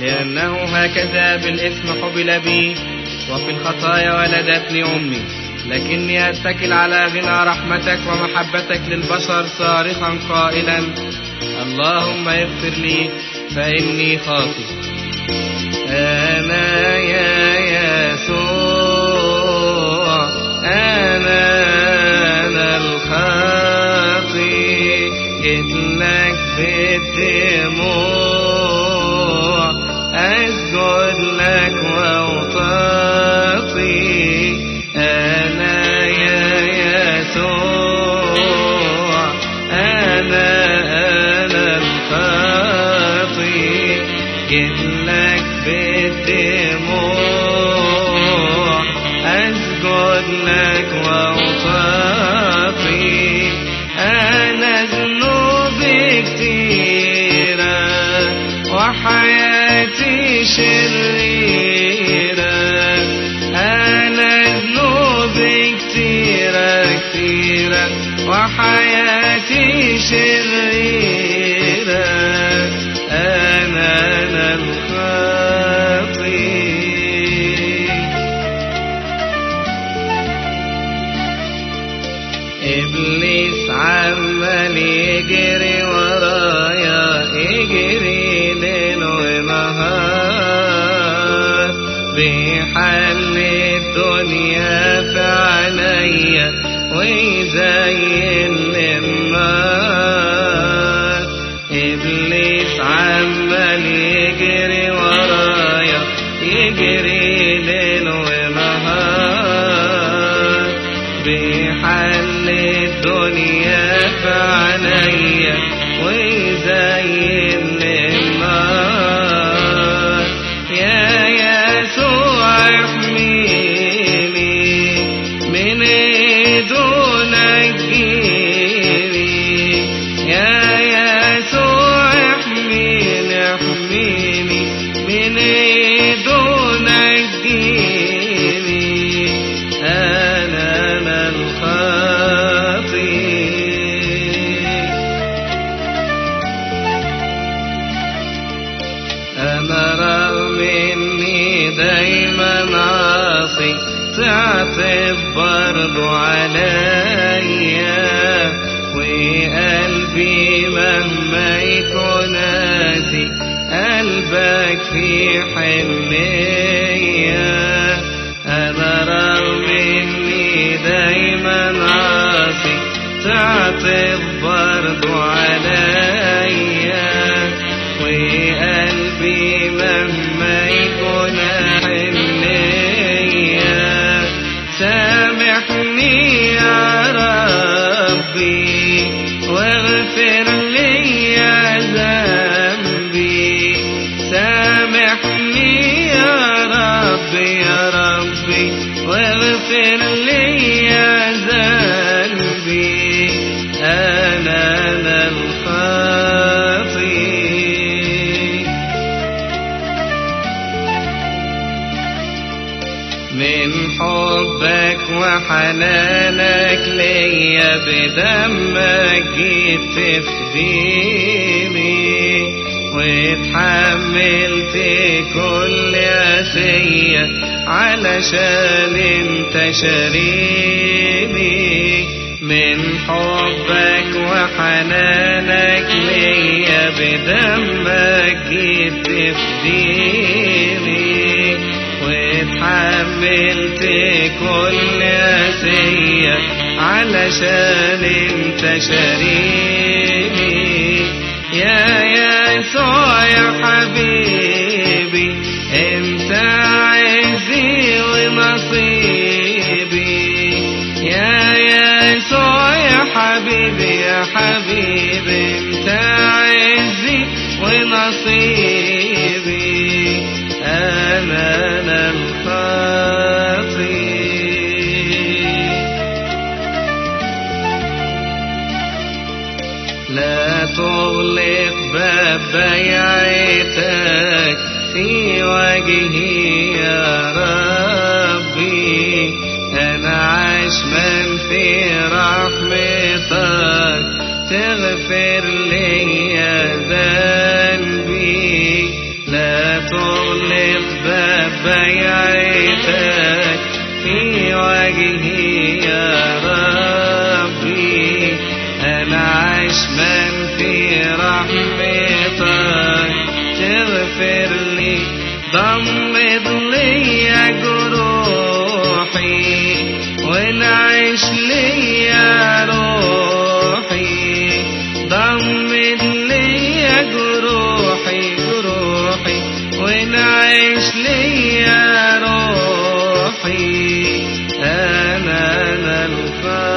لأنه هكذا بالإثم حبل بي وفي الخطايا ولدتني أمي لكني أتكل على غنى رحمتك ومحبتك للبشر صارخا قائلا اللهم اغفر لي فإني خاطئ أنا يا يسوع أنا أنا الخاطئ لك بالدموع أسجد لك وأطاطي أنا يا يسوع أنا أنا الخاطئ وحياتي شريرة. أنا أنا الخاطئ إبليس عمال يجري ورايا يجري ليل ونهار. بيحل الدنيا في عينيا ويزين النار إبليس عمال يجري ورايا يجري ليل ونهار. بيحل الدنيا في عينيا ويزين احميني من ايده نجيني أنا أنا الخاطئ رغم إني دايما عاصي تعطف برضو عليا وقلبي مهما يكون قاسي قلبك في حنية. أنا رغم إني دايما عاصي تعطف برضو عليا وقلبي مهما يكون حنية. سامحني يا ربي واغفر لي يا يا من حبك وحنانك ليا بدمك جيت تفديني. واتحملت كل أسية علشان أنت شاريني من حبك وحنانك ليا بدمك جيت تفديني. واتحملت كل أسية علشان أنت شاريني يا يسوع يا حبيبي أنت عزي ونصيبي. يا يسوع يا حبيبي يا حبيبي أنت عزي ونصيبي. أنا لا تغلق باب بيعتك في وجهي يا ربي. أنا عشمان في رحمتك تغفر لي ذنبي. لا بيعتك في وجهي يا ربي. ضمد ليا جروحي ونعيش ليا روحي. ضمد ليا جروحي جروحي ونعيش ليا روحي. أنا أنا الفاتح